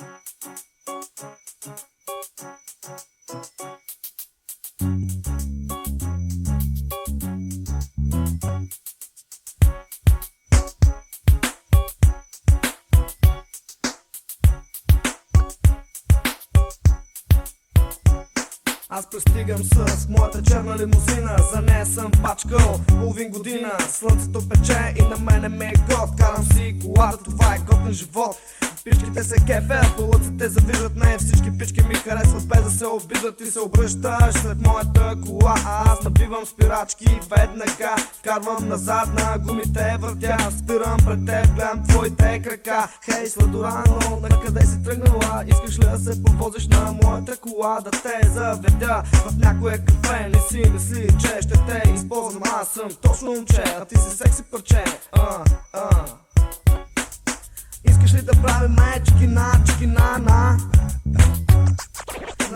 Аз пристигам с моята черна лимузина. За нея съм пачкал половин година. Слънцето пече и на мене ме е год. Карам си колата, това е готен живот Пичките се кефят, полъците завиждат не Всички пички ми харесват без да се обиждат И се обръщаш след моята кола А аз набивам спирачки веднага Карвам назад на гумите въртя Спирам пред теб, гледам твоите крака Хей, сладорано, на къде си тръгнала? Искаш ли да се повозиш на моята кола? Да те заведя в някое кафе Не си мисли, че ще те използвам Аз съм точно момче, а ти си секси парче а, а. Искаш ли да правим чикина, чикина, на На?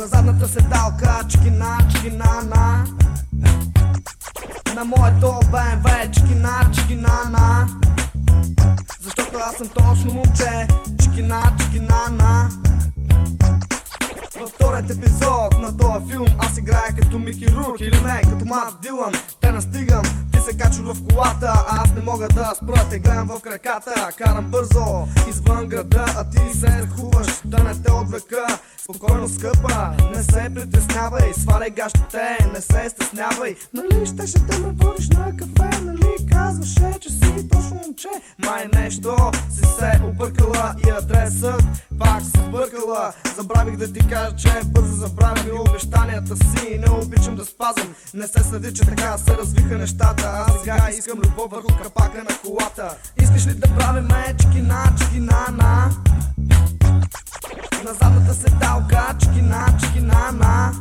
Задната седалка, чикина, чикина, на На. Моето BMW, чикина, чикина, на Защото аз съм точно момче, чикина, чикина, на вторият епизод на този филм. Аз играя като Мики Рук или не, като Мат Дилан Те настигам, ти се качваш в колата, а аз не мога да спра, те гледам в краката Карам бързо, извън града, а ти се ръхуваш да не те отвека Спокойно скъпа, не се притеснявай, сваляй гащите, не се стеснявай. Нали щеше да ме водиш на кафе, Май нещо си се объркала и адресът. Пак се бъркала Забравих да ти кажа, че бързо забравям и обещанията си. Не обичам да спазвам, не се съди, че така се развиха нещата. Аз сега искам любов върху капака на колата. Искаш ли да правим чекина, чекина, на? На задната седалка, чекина, чекина, на?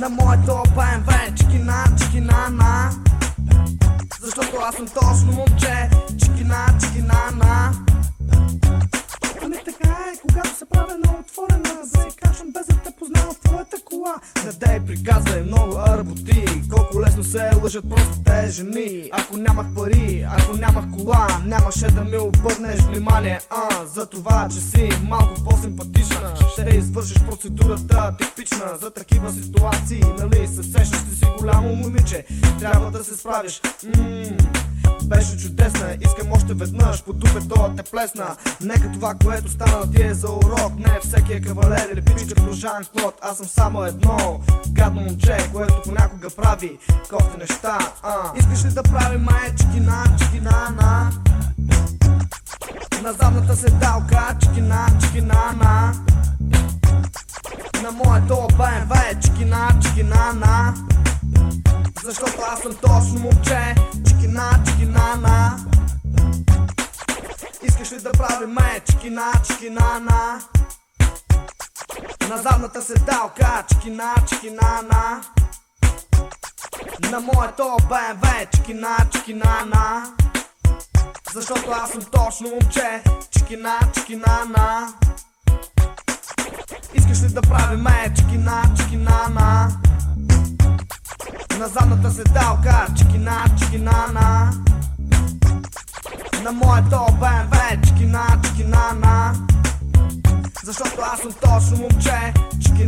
На моето BMW, чекина, чекина, на? Защото аз съм точно момче, чекина, чекина, на Ами Не дей приказвай много работи. Колко лесно се лъжат простите жени. Ако нямах пари, ако нямах кола Нямаше да ми обърнеш внимание. А, За това, че си малко по-симпатична Ще извършиш процедурата типична. За такива ситуации, нали се сещаш ти си голямо момиче. Трябва да се справиш. Ммм беше чудесна. Искам още веднъж по дупето те плесна. Нека това, което стана ти е за урок. Не всеки е кавалер или пичка като Жан Клод Аз съм само едно гадно момче, което понякога прави кофти неща. А. Искаш ли да прави май чекина, чекина, на На? Задната седалка, чекина, чекина, на На. Моето BMW, чекина, чекина, на защото аз съм точно момче Чикина, да правим ме чикина, чикина, на На. Задната седалка, чикина, чикина, на На. Моето BMW, чикина, чикина, на Защото аз съм точно момче Чикина, чикина, на Искаш ли да правим ме чикина, чикина, на на? Задната седалка, чекина, чекина, на На. Моето BMW, чекина, чекина, на. Защото аз съм точно момче, на